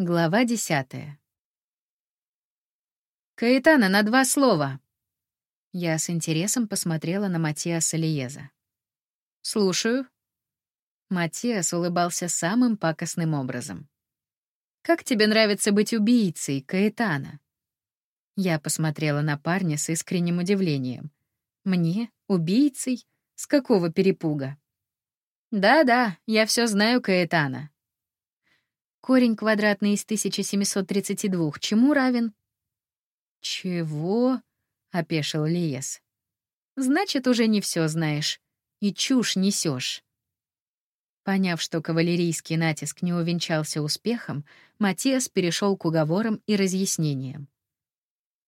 Глава десятая. «Каэтана, на два слова!» Я с интересом посмотрела на Матиаса Лиеза. «Слушаю». Матиас улыбался самым пакостным образом. «Как тебе нравится быть убийцей, Каэтана?» Я посмотрела на парня с искренним удивлением. «Мне? Убийцей? С какого перепуга?» «Да-да, я все знаю, Каэтана», Корень квадратный из 1732 чему равен? Чего? опешил Лиес. Значит, уже не все знаешь и чушь несешь. Поняв, что кавалерийский натиск не увенчался успехом, Матиас перешел к уговорам и разъяснениям.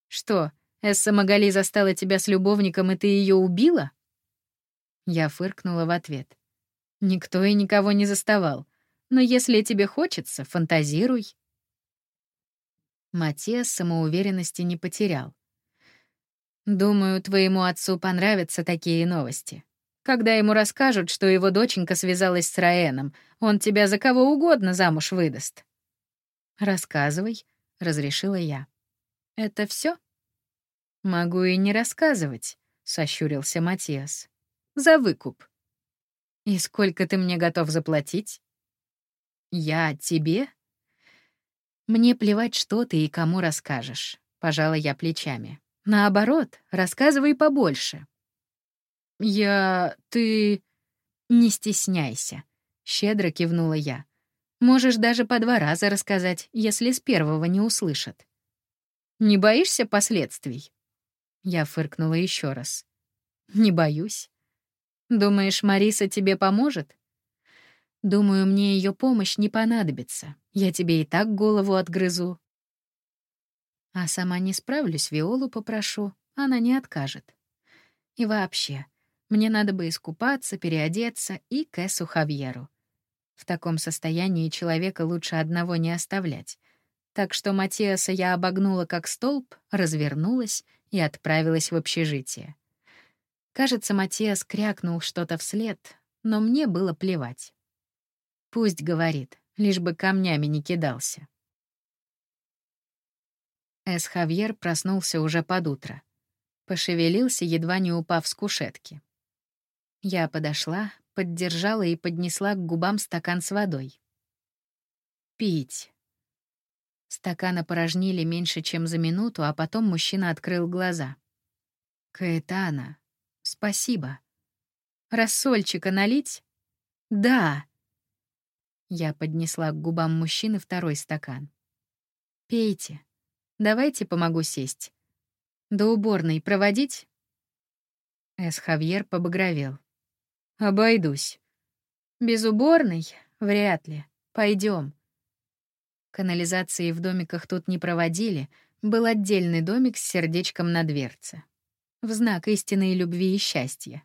«Что, Эсса Магали застала тебя с любовником, и ты ее убила?» Я фыркнула в ответ. «Никто и никого не заставал но если тебе хочется, фантазируй. Матиас самоуверенности не потерял. Думаю, твоему отцу понравятся такие новости. Когда ему расскажут, что его доченька связалась с Раэном, он тебя за кого угодно замуж выдаст. Рассказывай, разрешила я. Это все? Могу и не рассказывать, сощурился Матиас. За выкуп. И сколько ты мне готов заплатить? Я тебе? Мне плевать, что ты и кому расскажешь, пожала я плечами. Наоборот, рассказывай побольше. Я... ты... Не стесняйся, щедро кивнула я. Можешь даже по два раза рассказать, если с первого не услышат. Не боишься последствий? Я фыркнула еще раз. Не боюсь. Думаешь, Мариса тебе поможет? Думаю, мне ее помощь не понадобится. Я тебе и так голову отгрызу. А сама не справлюсь, Виолу попрошу, она не откажет. И вообще, мне надо бы искупаться, переодеться и к Эсу Хавьеру. В таком состоянии человека лучше одного не оставлять. Так что Матиаса я обогнула как столб, развернулась и отправилась в общежитие. Кажется, Матиас крякнул что-то вслед, но мне было плевать. Пусть говорит, лишь бы камнями не кидался. Эс Хавьер проснулся уже под утро. Пошевелился, едва не упав с кушетки. Я подошла, поддержала и поднесла к губам стакан с водой. Пить. Стакан опорожнили меньше, чем за минуту, а потом мужчина открыл глаза. «Каэтана, спасибо. Рассольчика налить?» «Да!» Я поднесла к губам мужчины второй стакан. «Пейте. Давайте помогу сесть. До уборной проводить?» Эс Хавьер побагровел. «Обойдусь. Без уборной? Вряд ли. Пойдем. Канализации в домиках тут не проводили, был отдельный домик с сердечком на дверце. В знак истинной любви и счастья.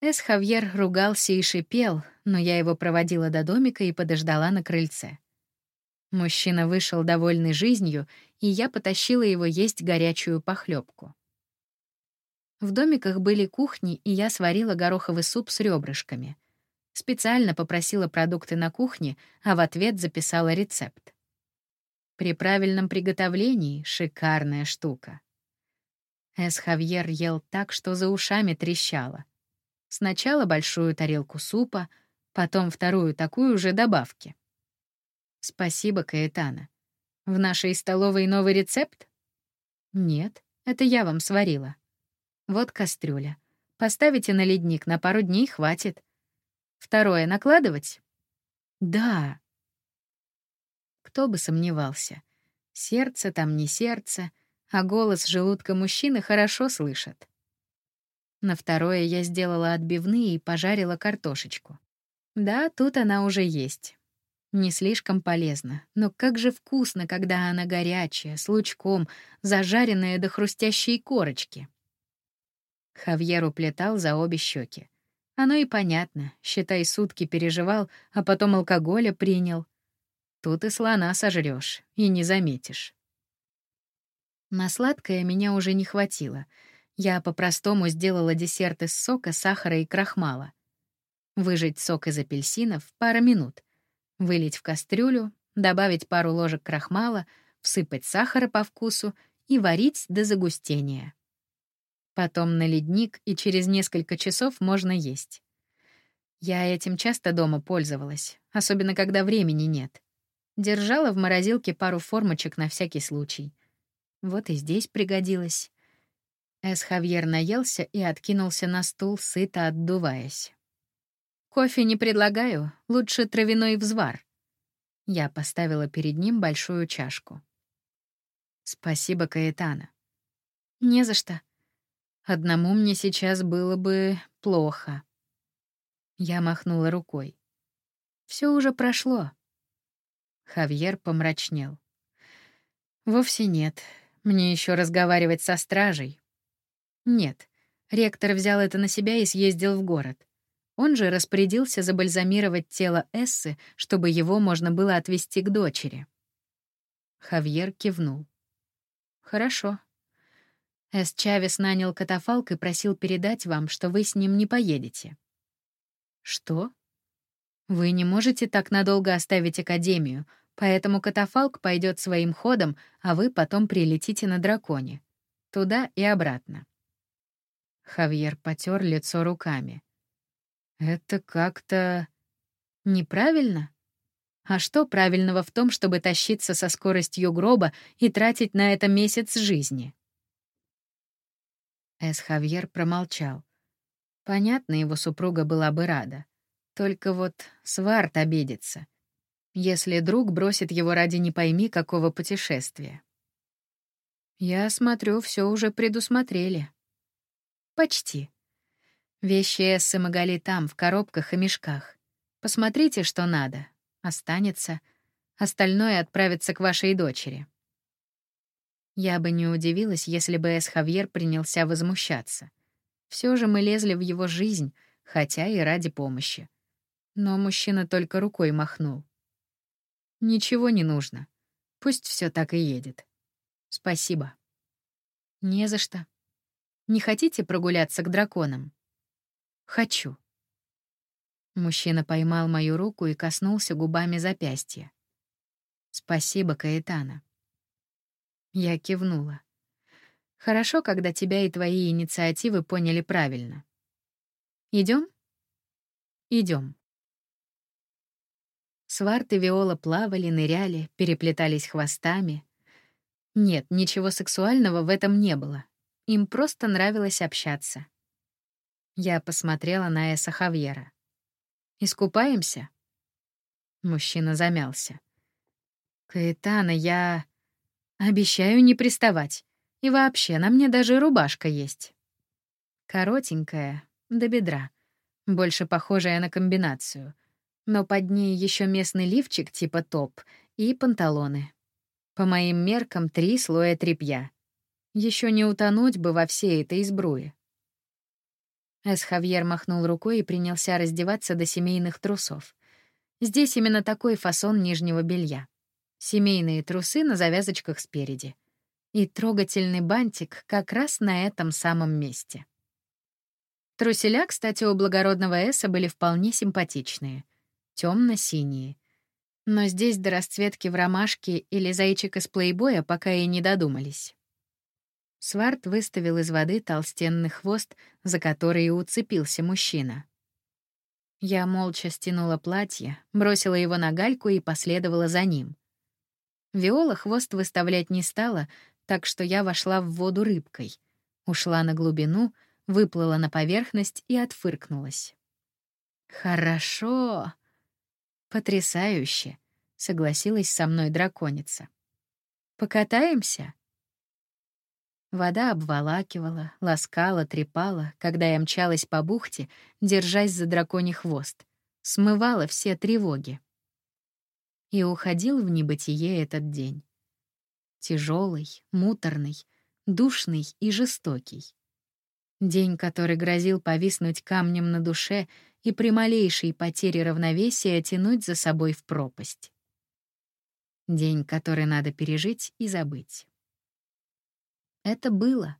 Эс Хавьер ругался и шипел, но я его проводила до домика и подождала на крыльце. Мужчина вышел довольный жизнью, и я потащила его есть горячую похлебку. В домиках были кухни, и я сварила гороховый суп с ребрышками. Специально попросила продукты на кухне, а в ответ записала рецепт. При правильном приготовлении — шикарная штука. Эс Хавьер ел так, что за ушами трещало. Сначала большую тарелку супа, потом вторую такую же добавки. Спасибо, Каэтана. В нашей столовой новый рецепт? Нет, это я вам сварила. Вот кастрюля. Поставите на ледник, на пару дней хватит. Второе накладывать? Да. Кто бы сомневался. Сердце там не сердце, а голос желудка мужчины хорошо слышат. На второе я сделала отбивные и пожарила картошечку. Да, тут она уже есть. Не слишком полезно, но как же вкусно, когда она горячая, с лучком, зажаренная до хрустящей корочки. Хавьер уплетал за обе щеки. Оно и понятно, считай, сутки переживал, а потом алкоголя принял. Тут и слона сожрешь, и не заметишь. На сладкое меня уже не хватило — я по-простому сделала десерт из сока, сахара и крахмала. Выжать сок из апельсинов — пара минут. Вылить в кастрюлю, добавить пару ложек крахмала, всыпать сахара по вкусу и варить до загустения. Потом на ледник, и через несколько часов можно есть. Я этим часто дома пользовалась, особенно когда времени нет. Держала в морозилке пару формочек на всякий случай. Вот и здесь пригодилось. Эс Хавьер наелся и откинулся на стул, сыто отдуваясь. «Кофе не предлагаю, лучше травяной взвар». Я поставила перед ним большую чашку. «Спасибо, Каэтана». «Не за что. Одному мне сейчас было бы плохо». Я махнула рукой. Все уже прошло. Хавьер помрачнел. Вовсе нет. Мне еще разговаривать со стражей. Нет. Ректор взял это на себя и съездил в город. Он же распорядился забальзамировать тело Эссы, чтобы его можно было отвезти к дочери. Хавьер кивнул. «Хорошо. Эс Чавес нанял катафалк и просил передать вам, что вы с ним не поедете». «Что?» «Вы не можете так надолго оставить Академию, поэтому катафалк пойдет своим ходом, а вы потом прилетите на драконе. Туда и обратно». Хавьер потер лицо руками. «Это как-то... неправильно?» А что правильного в том, чтобы тащиться со скоростью гроба и тратить на это месяц жизни? Эс Хавьер промолчал. Понятно, его супруга была бы рада. Только вот Сварт обидится, если друг бросит его ради не пойми какого путешествия. Я смотрю, все уже предусмотрели. Почти. Вещи Эссы Магали там, в коробках и мешках. Посмотрите, что надо. Останется. Остальное отправится к вашей дочери. Я бы не удивилась, если бы Эс Хавьер принялся возмущаться. Все же мы лезли в его жизнь, хотя и ради помощи. Но мужчина только рукой махнул. Ничего не нужно. Пусть все так и едет. Спасибо. Не за что. Не хотите прогуляться к драконам? Хочу. Мужчина поймал мою руку и коснулся губами запястья. Спасибо, Каэтана. Я кивнула. Хорошо, когда тебя и твои инициативы поняли правильно. Идем? Идем. Сварт и Виола плавали, ныряли, переплетались хвостами. Нет, ничего сексуального в этом не было. Им просто нравилось общаться. Я посмотрела на Эса Хавьера. «Искупаемся?» Мужчина замялся. «Каэтана, я...» «Обещаю не приставать. И вообще, на мне даже рубашка есть. Коротенькая, до бедра, больше похожая на комбинацию. Но под ней еще местный лифчик типа топ и панталоны. По моим меркам три слоя тряпья. Еще не утонуть бы во всей этой избруе. Эс-Хавьер махнул рукой и принялся раздеваться до семейных трусов. Здесь именно такой фасон нижнего белья. Семейные трусы на завязочках спереди и трогательный бантик как раз на этом самом месте. Труселя, кстати, у благородного Эса были вполне симпатичные, темно синие Но здесь до расцветки в ромашке или зайчик из плейбоя пока и не додумались. Сварт выставил из воды толстенный хвост, за который и уцепился мужчина. Я молча стянула платье, бросила его на гальку и последовала за ним. Виола хвост выставлять не стала, так что я вошла в воду рыбкой, ушла на глубину, выплыла на поверхность и отфыркнулась. «Хорошо!» «Потрясающе!» — согласилась со мной драконица. «Покатаемся?» Вода обволакивала, ласкала, трепала, когда я мчалась по бухте, держась за драконий хвост, смывала все тревоги. И уходил в небытие этот день тяжелый, муторный, душный и жестокий. День, который грозил повиснуть камнем на душе и при малейшей потере равновесия тянуть за собой в пропасть. День, который надо пережить и забыть. Это было.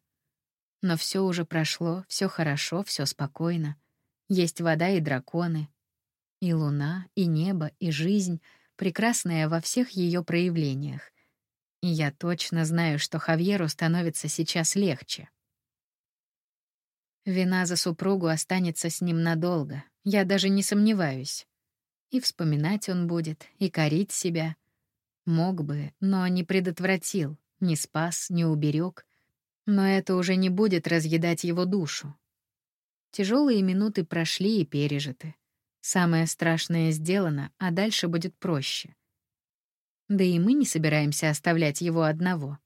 Но все уже прошло, все хорошо, все спокойно. Есть вода и драконы, и луна, и небо, и жизнь, прекрасная во всех ее проявлениях. И я точно знаю, что Хавьеру становится сейчас легче. Вина за супругу останется с ним надолго, я даже не сомневаюсь. И вспоминать он будет, и корить себя. Мог бы, но не предотвратил, не спас, не уберег. Но это уже не будет разъедать его душу. Тяжелые минуты прошли и пережиты. Самое страшное сделано, а дальше будет проще. Да и мы не собираемся оставлять его одного.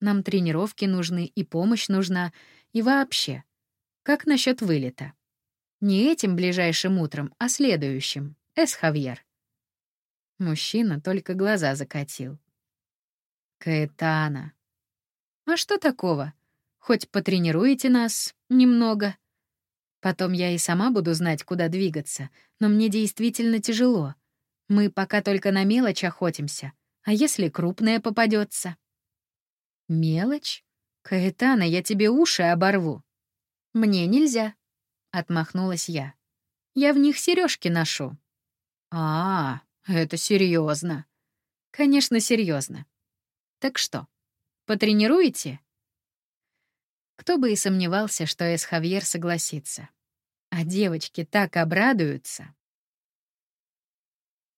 Нам тренировки нужны, и помощь нужна, и вообще. Как насчет вылета? Не этим ближайшим утром, а следующим. Эс Хавьер. Мужчина только глаза закатил. Каэтана. А что такого? Хоть потренируете нас немного. Потом я и сама буду знать, куда двигаться, но мне действительно тяжело. Мы пока только на мелочь охотимся. А если крупная попадется? Мелочь? Каэтана, я тебе уши оборву. Мне нельзя, отмахнулась я. Я в них сережки ношу. А, это серьезно. Конечно, серьезно. Так что, потренируете? Кто бы и сомневался, что Эс Хавьер согласится. А девочки так обрадуются.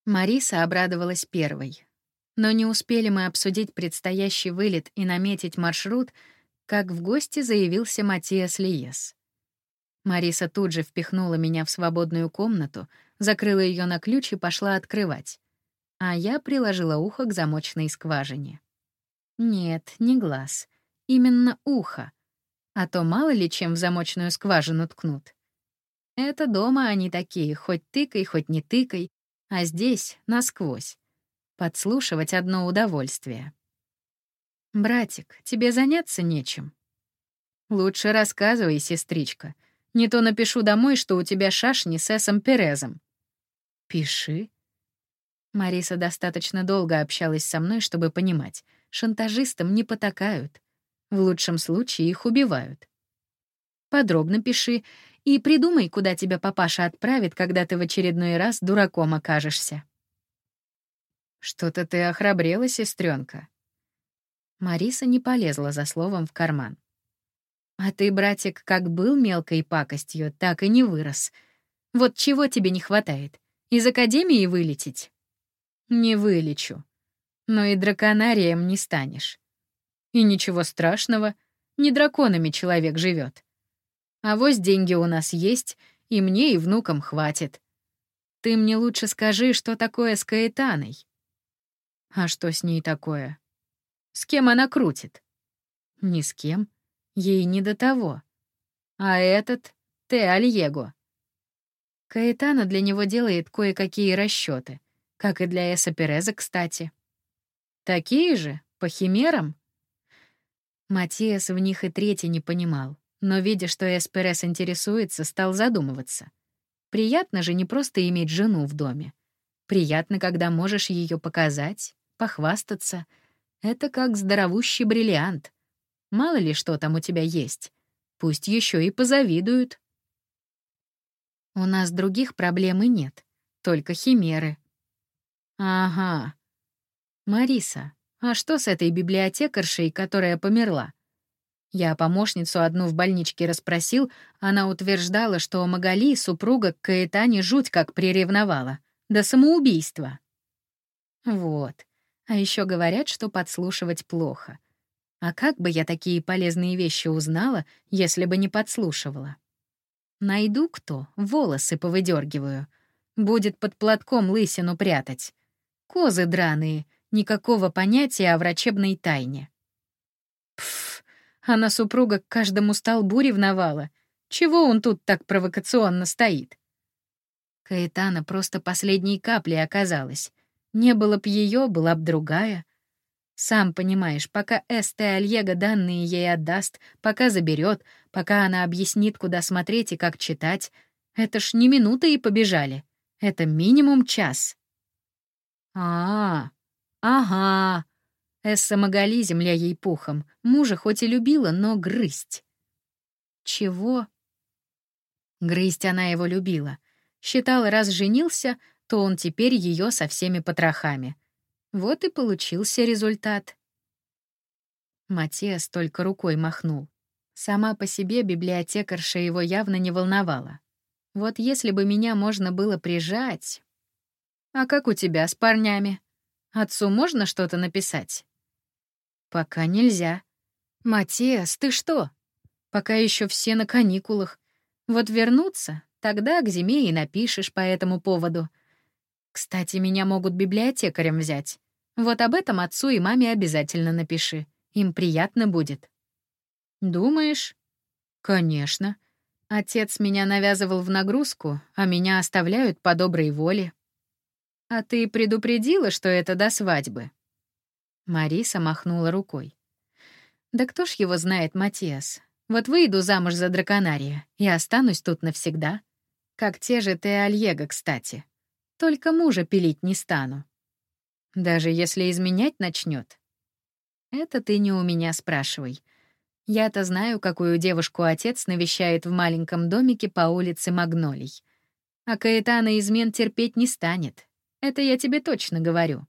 Мариса обрадовалась первой. Но не успели мы обсудить предстоящий вылет и наметить маршрут, как в гости заявился Матиас Лиес. Мариса тут же впихнула меня в свободную комнату, закрыла ее на ключ и пошла открывать. А я приложила ухо к замочной скважине. Нет, не глаз. Именно ухо. А то мало ли чем в замочную скважину ткнут. Это дома они такие, хоть тыкай, хоть не тыкай, а здесь — насквозь. Подслушивать одно удовольствие. «Братик, тебе заняться нечем?» «Лучше рассказывай, сестричка», не то напишу домой, что у тебя шашни с Эсом Перезом». «Пиши». Мариса достаточно долго общалась со мной, чтобы понимать, шантажистам не потакают. В лучшем случае их убивают. Подробно пиши и придумай, куда тебя папаша отправит, когда ты в очередной раз дураком окажешься. Что-то ты охрабрела, сестренка. Мариса не полезла за словом в карман. А ты, братик, как был мелкой пакостью, так и не вырос. Вот чего тебе не хватает? Из академии вылететь? Не вылечу. Но и драконарием не станешь. И ничего страшного, не драконами человек живет. А вось деньги у нас есть, и мне, и внукам хватит. Ты мне лучше скажи, что такое с Каэтаной. А что с ней такое? С кем она крутит? Ни с кем. Ей не до того. А этот — Те Альего. Каэтана для него делает кое-какие расчеты, как и для Эса Переза, кстати. Такие же, по химерам? Матиас в них и третий не понимал, но, видя, что Эсперес интересуется, стал задумываться. Приятно же не просто иметь жену в доме. Приятно, когда можешь ее показать, похвастаться. Это как здоровущий бриллиант — Мало ли что там у тебя есть. Пусть еще и позавидуют. У нас других проблем и нет, только химеры. Ага. Мариса, а что с этой библиотекаршей, которая померла? Я помощницу одну в больничке расспросил, она утверждала, что Магали, супруга к Каэтане, жуть как приревновала. До самоубийства. Вот. А еще говорят, что подслушивать плохо — а как бы я такие полезные вещи узнала, если бы не подслушивала? Найду кто, волосы повыдергиваю. Будет под платком лысину прятать. Козы драные, никакого понятия о врачебной тайне. Пф, она супруга к каждому столбу ревновала. Чего он тут так провокационно стоит? Каэтана просто последней каплей оказалась. Не было б ее, была б другая. Сам понимаешь, пока Эсте Альего данные ей отдаст, пока заберет, пока она объяснит, куда смотреть и как читать, это ж не минуты и побежали. Это минимум час. А, -а, -а ага. Эсса Магали, земля ей пухом. Мужа хоть и любила, но грызть. Чего? Грызть она его любила. Считала, раз женился, то он теперь ее со всеми потрохами. Вот и получился результат. Матиас только рукой махнул. Сама по себе библиотекарша его явно не волновала. Вот если бы меня можно было прижать... А как у тебя с парнями? Отцу можно что-то написать? Пока нельзя. Матиас, ты что? Пока еще все на каникулах. Вот вернуться, тогда к зиме и напишешь по этому поводу. Кстати, меня могут библиотекарем взять. Вот об этом отцу и маме обязательно напиши. Им приятно будет. «Думаешь?» «Конечно. Отец меня навязывал в нагрузку, а меня оставляют по доброй воле». «А ты предупредила, что это до свадьбы?» Мариса махнула рукой. «Да кто ж его знает, Матиас? Вот выйду замуж за драконария и останусь тут навсегда. Как те же ты Альего, кстати. Только мужа пилить не стану. Даже если изменять начнет. Это ты не у меня спрашивай. Я-то знаю, какую девушку отец навещает в маленьком домике по улице Магнолий. А Каэтана измен терпеть не станет. Это я тебе точно говорю.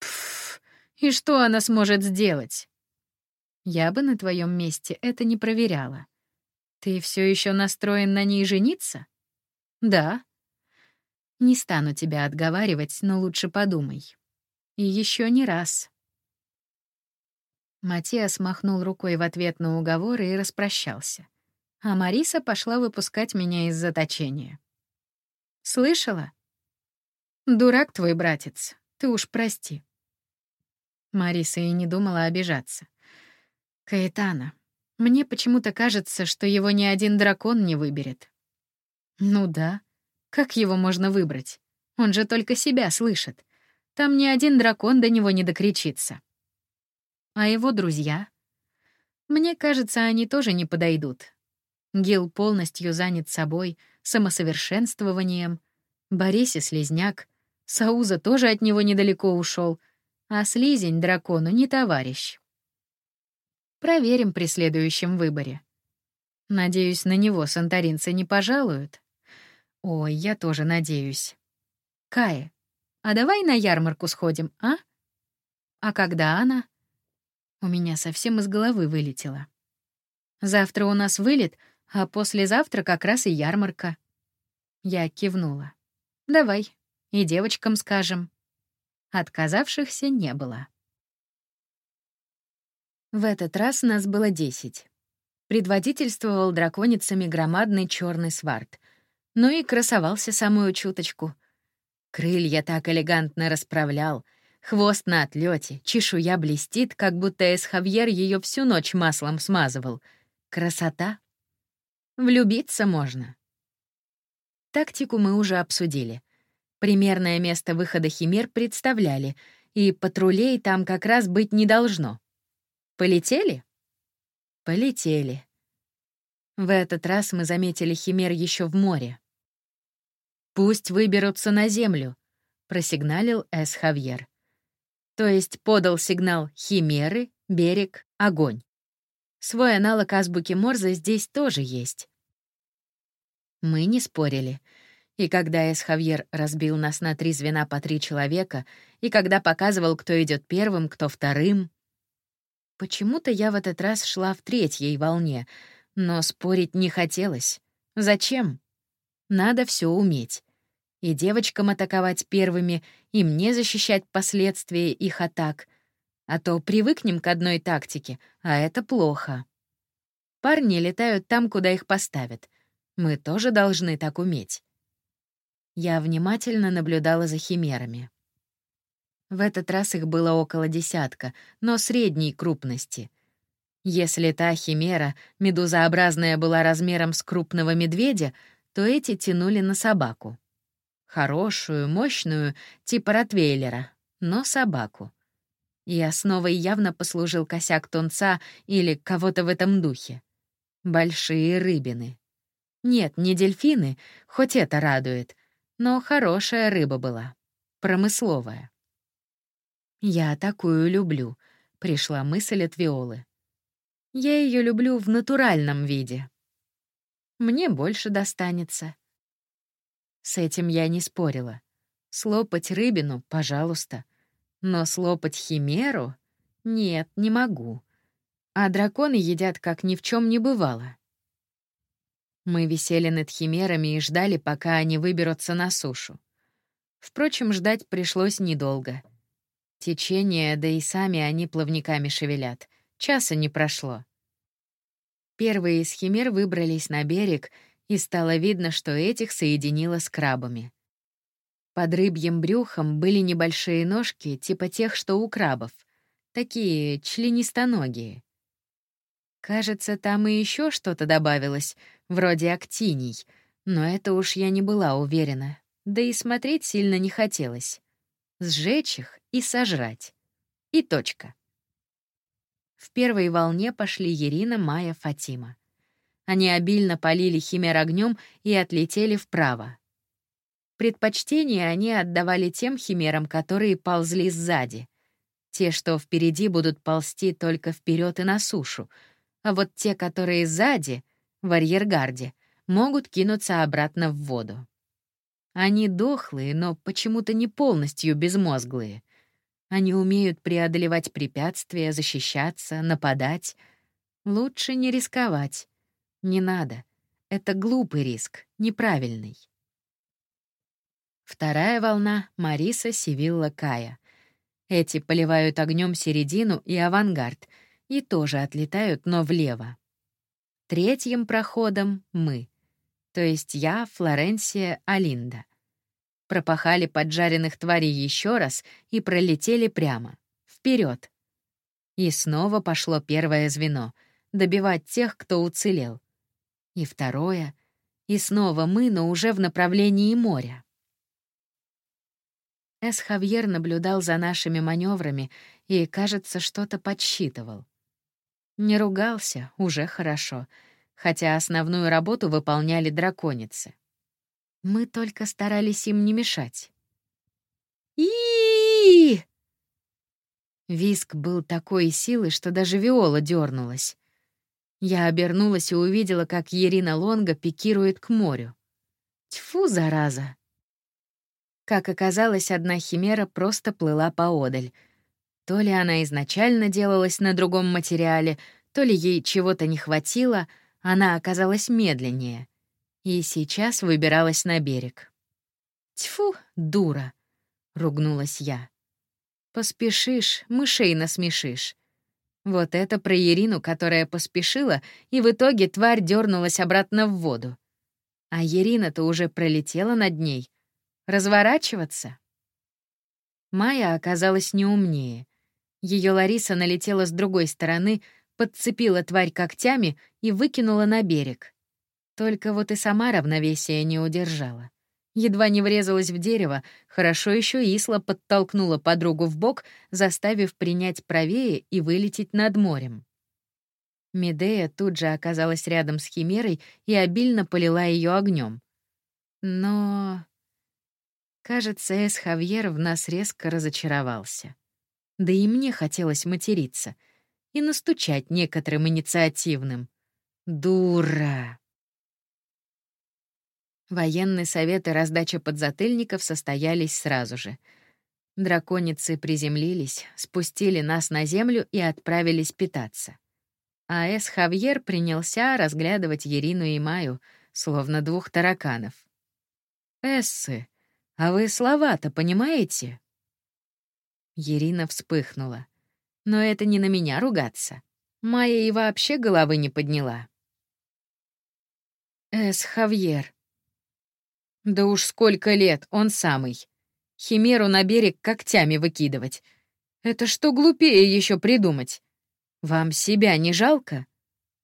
Пф, и что она сможет сделать? Я бы на твоем месте это не проверяла. Ты все еще настроен на ней жениться? Да. Не стану тебя отговаривать, но лучше подумай. И еще не раз. Матиас махнул рукой в ответ на уговоры и распрощался. А Мариса пошла выпускать меня из заточения. «Слышала?» «Дурак твой братец, ты уж прости». Мариса и не думала обижаться. «Каэтана, мне почему-то кажется, что его ни один дракон не выберет». «Ну да. Как его можно выбрать? Он же только себя слышит. Там ни один дракон до него не докричится». А его друзья? Мне кажется, они тоже не подойдут. Гил полностью занят собой, самосовершенствованием. Борисе слезняк. Сауза тоже от него недалеко ушел, а слизень дракону не товарищ. Проверим при следующем выборе. Надеюсь, на него санторинцы не пожалуют. Ой, я тоже надеюсь. Кая, а давай на ярмарку сходим, а? А когда она? У меня совсем из головы вылетело. Завтра у нас вылет, а послезавтра как раз и ярмарка. Я кивнула. Давай, и девочкам скажем. Отказавшихся не было. В этот раз нас было десять. Предводительствовал драконицами громадный черный сварт. Ну и красовался самую чуточку. Крылья так элегантно расправлял — Хвост на отлете, чешуя блестит, как будто Эсхавьер ее всю ночь маслом смазывал. Красота. Влюбиться можно. Тактику мы уже обсудили. Примерное место выхода химер представляли, и патрулей там как раз быть не должно. Полетели? Полетели. В этот раз мы заметили химер еще в море. «Пусть выберутся на землю», — просигналил Эс Хавьер. То есть подал сигнал «Химеры», «Берег», «Огонь». Свой аналог азбуки Морзе здесь тоже есть. Мы не спорили. И когда Эсхавьер разбил нас на три звена по три человека, и когда показывал, кто идет первым, кто вторым... Почему-то я в этот раз шла в третьей волне, но спорить не хотелось. Зачем? Надо все уметь и девочкам атаковать первыми, и мне защищать последствия их атак. А то привыкнем к одной тактике, а это плохо. Парни летают там, куда их поставят. Мы тоже должны так уметь. Я внимательно наблюдала за химерами. В этот раз их было около десятка, но средней крупности. Если та химера, медузообразная, была размером с крупного медведя, то эти тянули на собаку. Хорошую, мощную, типа ротвейлера, но собаку. И основой явно послужил косяк тунца или кого-то в этом духе. Большие рыбины. Нет, не дельфины, хоть это радует, но хорошая рыба была. Промысловая. «Я такую люблю», — пришла мысль от Виолы. «Я ее люблю в натуральном виде. Мне больше достанется». С этим я не спорила. Слопать рыбину — пожалуйста. Но слопать химеру — нет, не могу. А драконы едят, как ни в чем не бывало. Мы висели над химерами и ждали, пока они выберутся на сушу. Впрочем, ждать пришлось недолго. Течение, да и сами они плавниками шевелят. Часа не прошло. Первые из химер выбрались на берег, и стало видно, что этих соединило с крабами. Под рыбьим брюхом были небольшие ножки, типа тех, что у крабов. Такие членистоногие. Кажется, там и еще что-то добавилось, вроде актиний, но это уж я не была уверена, да и смотреть сильно не хотелось. Сжечь их и сожрать. И точка. В первой волне пошли Ирина, Майя, Фатима. Они обильно полили химер огнем и отлетели вправо. Предпочтение они отдавали тем химерам, которые ползли сзади. Те, что впереди, будут ползти только вперед и на сушу, а вот те, которые сзади, в арьергарде, могут кинуться обратно в воду. Они дохлые, но почему-то не полностью безмозглые. Они умеют преодолевать препятствия, защищаться, нападать. Лучше не рисковать. Не надо. Это глупый риск, неправильный. Вторая волна — Мариса, Сивилла, Кая. Эти поливают огнем середину и авангард и тоже отлетают, но влево. Третьим проходом — мы. То есть я, Флоренция, Алинда пропахали поджаренных тварей еще раз и пролетели прямо. вперед. И снова пошло первое звено — добивать тех, кто уцелел. И второе. И снова мы, но уже в направлении моря. Эс Хавьер наблюдал за нашими маневрами и, кажется, что-то подсчитывал. Не ругался, уже хорошо, хотя основную работу выполняли драконицы. Мы только старались им не мешать. и Виск был такой силы, что даже Виола дернулась. Я обернулась и увидела, как Ирина Лонга пикирует к морю. Тьфу, зараза! Как оказалось, одна химера просто плыла поодаль. То ли она изначально делалась на другом материале, то ли ей чего-то не хватило, она оказалась медленнее и сейчас выбиралась на берег. «Тьфу, дура!» — ругнулась я. «Поспешишь, мышей насмешишь». Вот это про Ирину, которая поспешила, и в итоге тварь дернулась обратно в воду. А Ирина-то уже пролетела над ней. Разворачиваться? Майя оказалась не умнее. Ее Лариса налетела с другой стороны, подцепила тварь когтями и выкинула на берег. Только вот и сама равновесие не удержала. Едва не врезалась в дерево, хорошо еще Исла подтолкнула подругу в бок, заставив принять правее и вылететь над морем. Медея тут же оказалась рядом с Химерой и обильно полила ее огнем. Но... Кажется, Эс Хавьер в нас резко разочаровался. Да и мне хотелось материться и настучать некоторым инициативным. Дура! Военный совет и раздача подзатыльников состоялись сразу же. Драконицы приземлились, спустили нас на землю и отправились питаться. А Эс Хавьер принялся разглядывать Ерину и Маю, словно двух тараканов. «Эссы, а вы слова-то понимаете?» Ерина вспыхнула. «Но это не на меня ругаться. Майя и вообще головы не подняла». «Эс Хавьер», да уж сколько лет, он самый. Химеру на берег когтями выкидывать. Это что глупее еще придумать? Вам себя не жалко?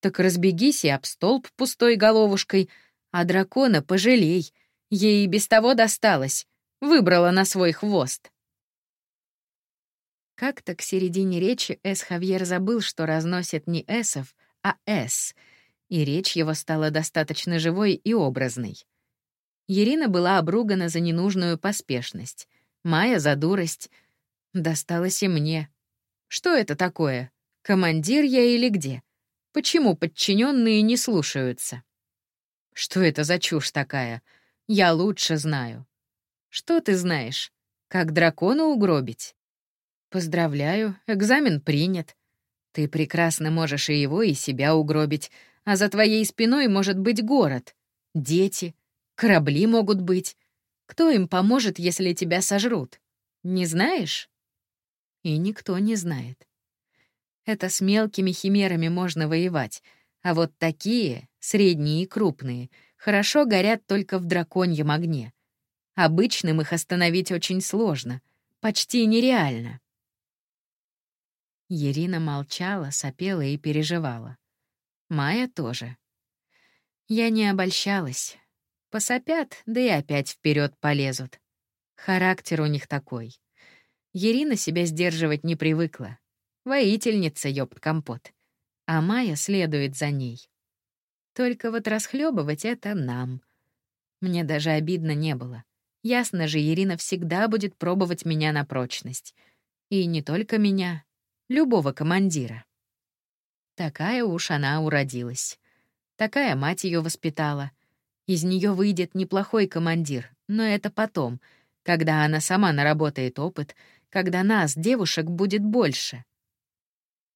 Так разбегись и об столб пустой головушкой, а дракона пожалей. Ей и без того досталось. Выбрала на свой хвост. Как-то к середине речи Эс Хавьер забыл, что разносит не эсов, а эс, и речь его стала достаточно живой и образной. Ирина была обругана за ненужную поспешность, Майя — за дурость. Досталось и мне. Что это такое? Командир я или где? Почему подчиненные не слушаются? Что это за чушь такая? Я лучше знаю. Что ты знаешь? Как дракона угробить? Поздравляю, экзамен принят. Ты прекрасно можешь и его, и себя угробить, а за твоей спиной может быть город, дети, корабли могут быть. Кто им поможет, если тебя сожрут? Не знаешь? И никто не знает. Это с мелкими химерами можно воевать, а вот такие, средние и крупные, хорошо горят только в драконьем огне. Обычным их остановить очень сложно, почти нереально. Ирина молчала, сопела и переживала. Майя тоже. Я не обольщалась. Посопят, да и опять вперед полезут. Характер у них такой. Ирина себя сдерживать не привыкла. Воительница, ёпт компот. А Майя следует за ней. Только вот расхлебывать это нам. Мне даже обидно не было. Ясно же, Ирина всегда будет пробовать меня на прочность. И не только меня, любого командира. Такая уж она уродилась. Такая мать ее воспитала. Из нее выйдет неплохой командир, но это потом, когда она сама наработает опыт, когда нас, девушек, будет больше.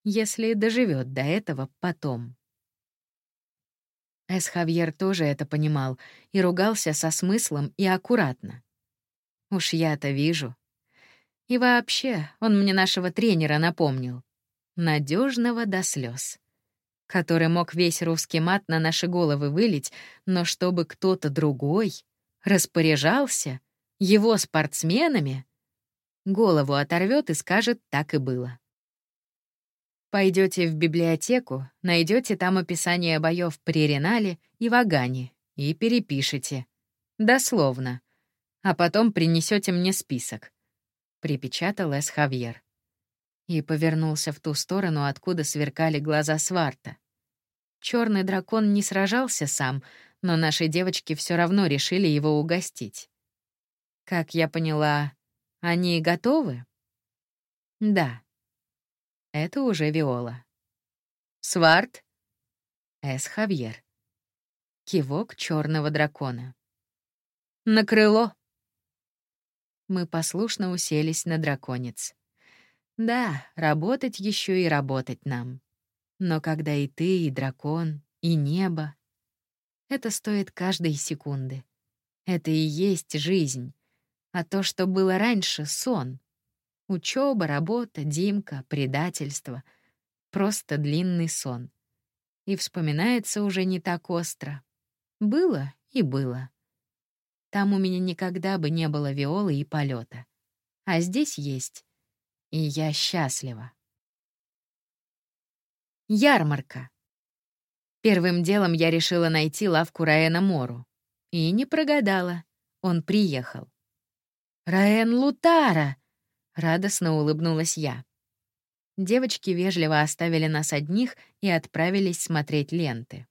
Если доживет до этого потом. Эс Хавьер тоже это понимал и ругался со смыслом и аккуратно. Уж я-то вижу. И вообще, он мне нашего тренера напомнил. Надежного до слез, который мог весь русский мат на наши головы вылить, но чтобы кто-то другой распоряжался его спортсменами, голову оторвет и скажет «так и было». Пойдете в библиотеку, найдете там описание боев при Ренале и Вагане и перепишите. Дословно. А потом принесете мне список припечатал Эс Хавьер. И повернулся в ту сторону, откуда сверкали глаза Сварта. Черный дракон не сражался сам, но наши девочки все равно решили его угостить. Как я поняла, они готовы? Да. Это уже Виола. Сварт? Эс Хавьер. Кивок черного дракона. На крыло. Мы послушно уселись на драконец. Да, работать еще и работать нам. Но когда и ты, и дракон, и небо... Это стоит каждой секунды. Это и есть жизнь. А то, что было раньше — сон. Учеба, работа, Димка, предательство. Просто длинный сон. И вспоминается уже не так остро. Было и было. Там у меня никогда бы не было виолы и полета. А здесь есть. И я счастлива. Ярмарка. Первым делом я решила найти лавку Раэна Мору. И не прогадала. Он приехал. «Раэн Лутара!» — радостно улыбнулась я. Девочки вежливо оставили нас одних и отправились смотреть ленты.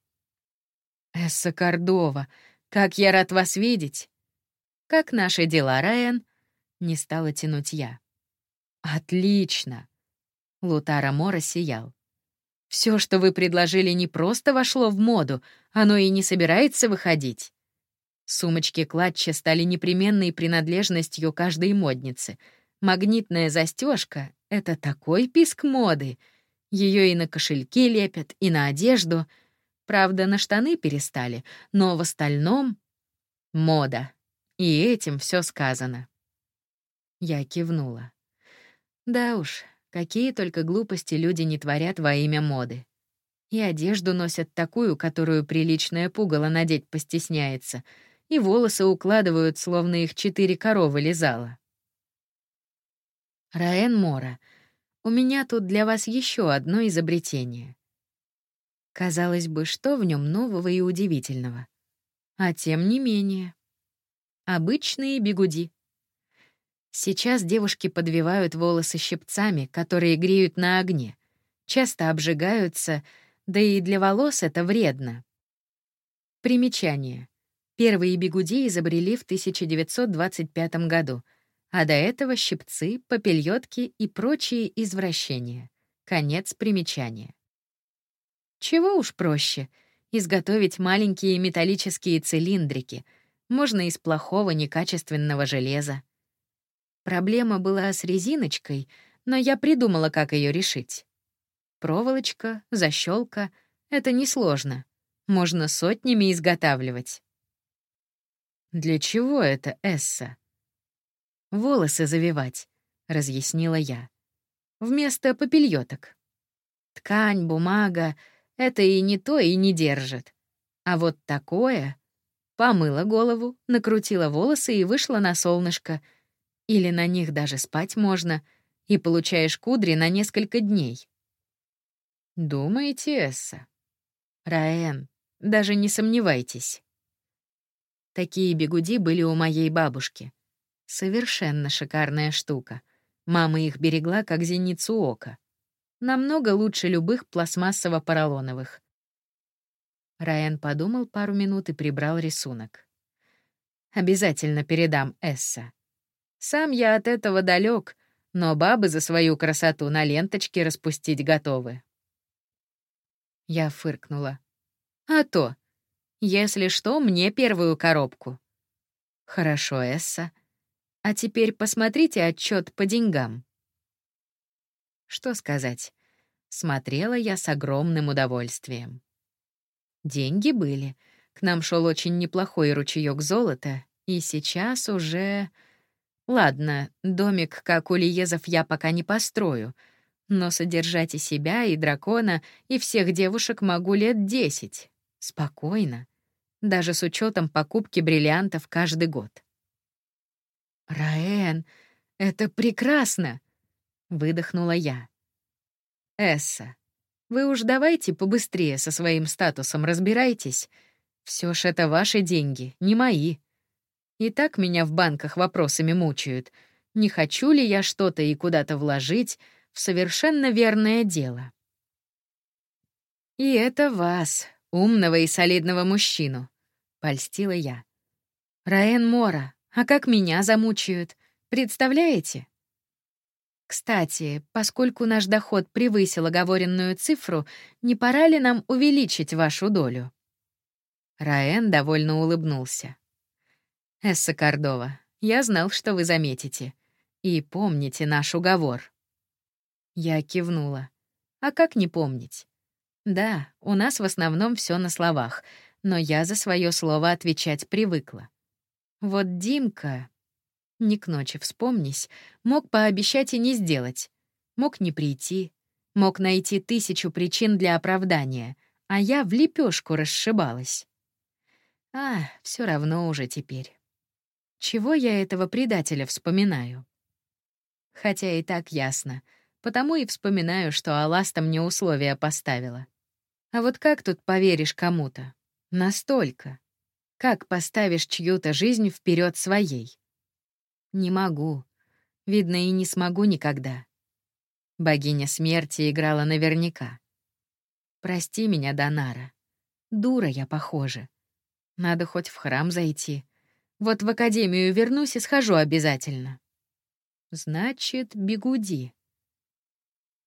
«Эсса Кордова, как я рад вас видеть!» «Как наши дела, Райан?» — не стала тянуть я. «Отлично!» — Лутара Мора сиял. Все, что вы предложили, не просто вошло в моду, оно и не собирается выходить. Сумочки-клатчи стали непременной принадлежностью каждой модницы. Магнитная застежка — это такой писк моды. Ее и на кошельки лепят, и на одежду. Правда, на штаны перестали, но в остальном — мода. И этим все сказано. Я кивнула. Да уж, какие только глупости люди не творят во имя моды. И одежду носят такую, которую приличное пугало надеть постесняется, и волосы укладывают, словно их четыре коровы лизала. Раэн Мора, у меня тут для вас еще одно изобретение. Казалось бы, что в нем нового и удивительного? А тем не менее. Обычные бигуди. Сейчас девушки подвивают волосы щипцами, которые греют на огне. Часто обжигаются, да и для волос это вредно. Примечание. Первые бигуди изобрели в 1925 году, а до этого щипцы, попельотки и прочие извращения. Конец примечания. Чего уж проще — изготовить маленькие металлические цилиндрики — можно из плохого некачественного железа. Проблема была с резиночкой, но я придумала, как ее решить. Проволочка, защелка — это несложно. Можно сотнями изготавливать. «Для чего это, Эсса?» «Волосы завивать», — разъяснила я. «Вместо попельёток. Ткань, бумага — это и не то, и не держит. А вот такое...» Помыла голову, накрутила волосы и вышла на солнышко. Или на них даже спать можно, и получаешь кудри на несколько дней. Думаете, Эсса? Раэн, даже не сомневайтесь. Такие бегуди были у моей бабушки. Совершенно шикарная штука. Мама их берегла, как зеницу ока. Намного лучше любых пластмассово-поролоновых. Райан подумал пару минут и прибрал рисунок. «Обязательно передам Эсса. Сам я от этого далек, но бабы за свою красоту на ленточке распустить готовы». Я фыркнула. «А то. Если что, мне первую коробку. Хорошо, Эсса. А теперь посмотрите отчет по деньгам. Что сказать? Смотрела я с огромным удовольствием. Деньги были. К нам шел очень неплохой ручеек золота, и сейчас уже... Ладно, домик, как у Лиезов, я пока не построю, но содержать и себя, и дракона, и всех девушек могу лет десять. Спокойно даже с учетом покупки бриллиантов каждый год. «Раэн, это прекрасно!» — выдохнула я. «Эсса, вы уж давайте побыстрее со своим статусом разбирайтесь. Все ж это ваши деньги, не мои. И так меня в банках вопросами мучают. Не хочу ли я что-то и куда-то вложить в совершенно верное дело?» «И это вас, умного и солидного мужчину польстила я. Раен Мора, а как меня замучают, представляете? Кстати, поскольку наш доход превысил оговоренную цифру, не пора ли нам увеличить вашу долю? Раен довольно улыбнулся. Эсса Кордова, я знал, что вы заметите. И помните наш уговор. Я кивнула. А как не помнить? Да, у нас в основном все на словах, но я за свое слово отвечать привыкла. Вот Димка, не к ночи вспомнись, мог пообещать и не сделать, мог не прийти, мог найти тысячу причин для оправдания, а я в лепешку расшибалась. А, все равно уже теперь. Чего я этого предателя вспоминаю? Хотя и так ясно, потому и вспоминаю, что Аласта мне условия поставила. А вот как тут поверишь кому-то? Настолько. Как поставишь чью-то жизнь вперед своей? Не могу. Видно, и не смогу никогда. Богиня смерти играла наверняка. Прости меня, Донара. Дура я, похоже. Надо хоть в храм зайти. Вот в академию вернусь и схожу обязательно. Значит, бегуди.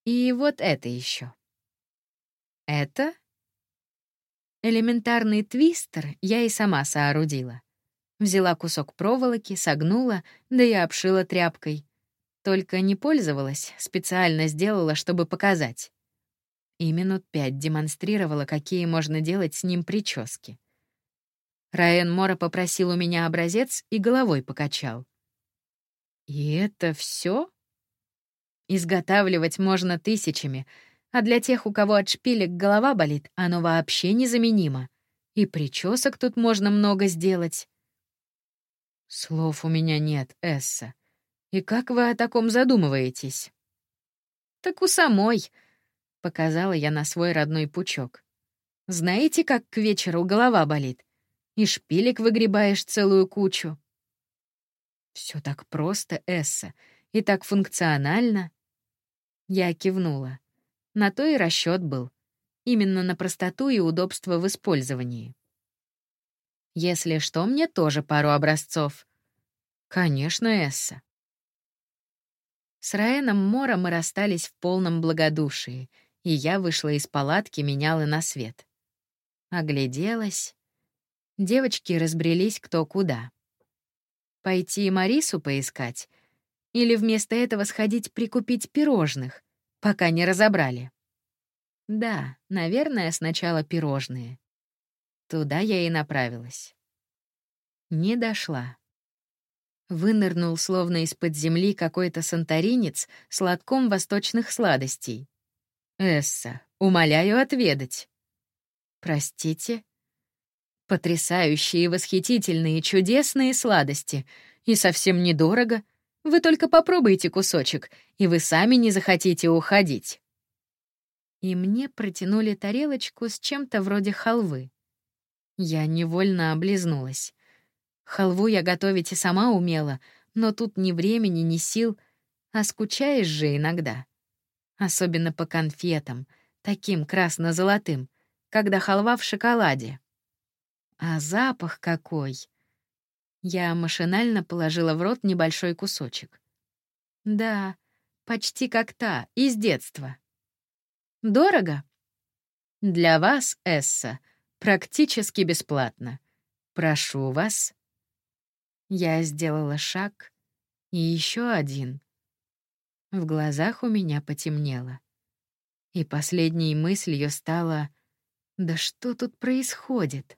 И вот это еще. Это Элементарный твистер я и сама соорудила. Взяла кусок проволоки, согнула, да и обшила тряпкой. Только не пользовалась, специально сделала, чтобы показать. И минут пять демонстрировала, какие можно делать с ним прически. Раен Мора попросил у меня образец и головой покачал. «И это все? Изготавливать можно тысячами, а для тех, у кого от шпилек голова болит, оно вообще незаменимо. И причесок тут можно много сделать. Слов у меня нет, Эсса. И как вы о таком задумываетесь? Так у самой, — показала я на свой родной пучок. Знаете, как к вечеру голова болит? И шпилек выгребаешь целую кучу. Все так просто, Эсса, и так функционально. Я кивнула. На то и расчет был. Именно на простоту и удобство в использовании. Если что, мне тоже пару образцов. Конечно, Эсса. С Раэном Мора мы расстались в полном благодушии, и я вышла из палатки, меняла на свет. Огляделась. Девочки разбрелись кто куда. Пойти Марису поискать или вместо этого сходить прикупить пирожных, пока не разобрали? Да, наверное, сначала пирожные. Туда я и направилась. Не дошла. Вынырнул словно из-под земли какой-то санторинец с лотком восточных сладостей. «Эсса, умоляю отведать». «Простите?» «Потрясающие, восхитительные, чудесные сладости. И совсем недорого. Вы только попробуйте кусочек, и вы сами не захотите уходить». И мне протянули тарелочку с чем-то вроде халвы. Я невольно облизнулась. Халву я готовить и сама умела, но тут ни времени, ни сил, а скучаешь же иногда. Особенно по конфетам, таким красно-золотым, когда халва в шоколаде. А запах какой! Я машинально положила в рот небольшой кусочек. Да, почти как та, из детства. Дорого? Для вас, Эсса, Практически бесплатно. Прошу вас. Я сделала шаг и еще один. В глазах у меня потемнело. И последней мыслью стало «Да что тут происходит?»